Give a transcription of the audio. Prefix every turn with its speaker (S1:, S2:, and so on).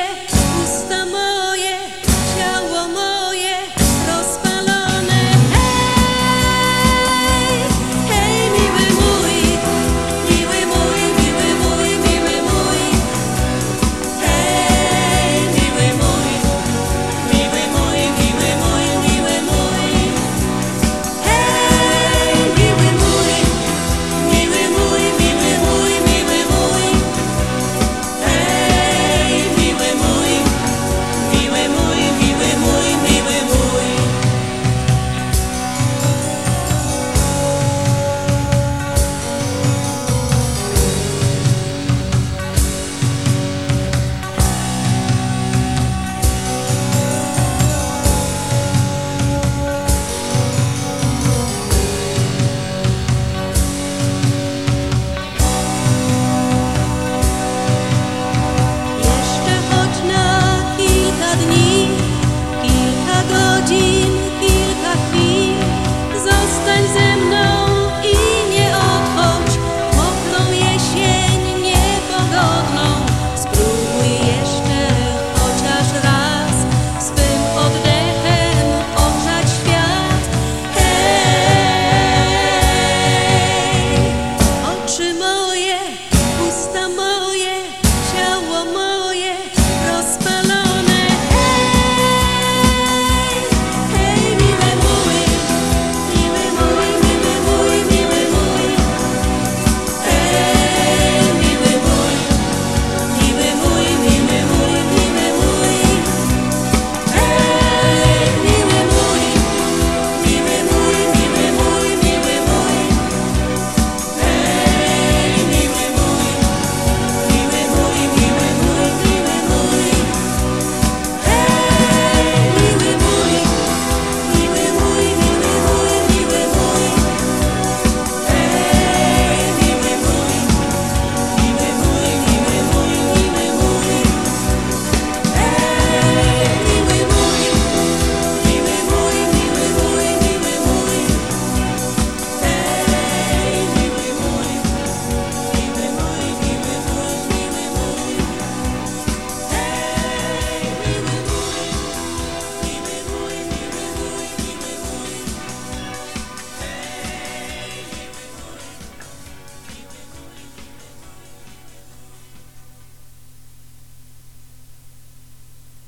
S1: share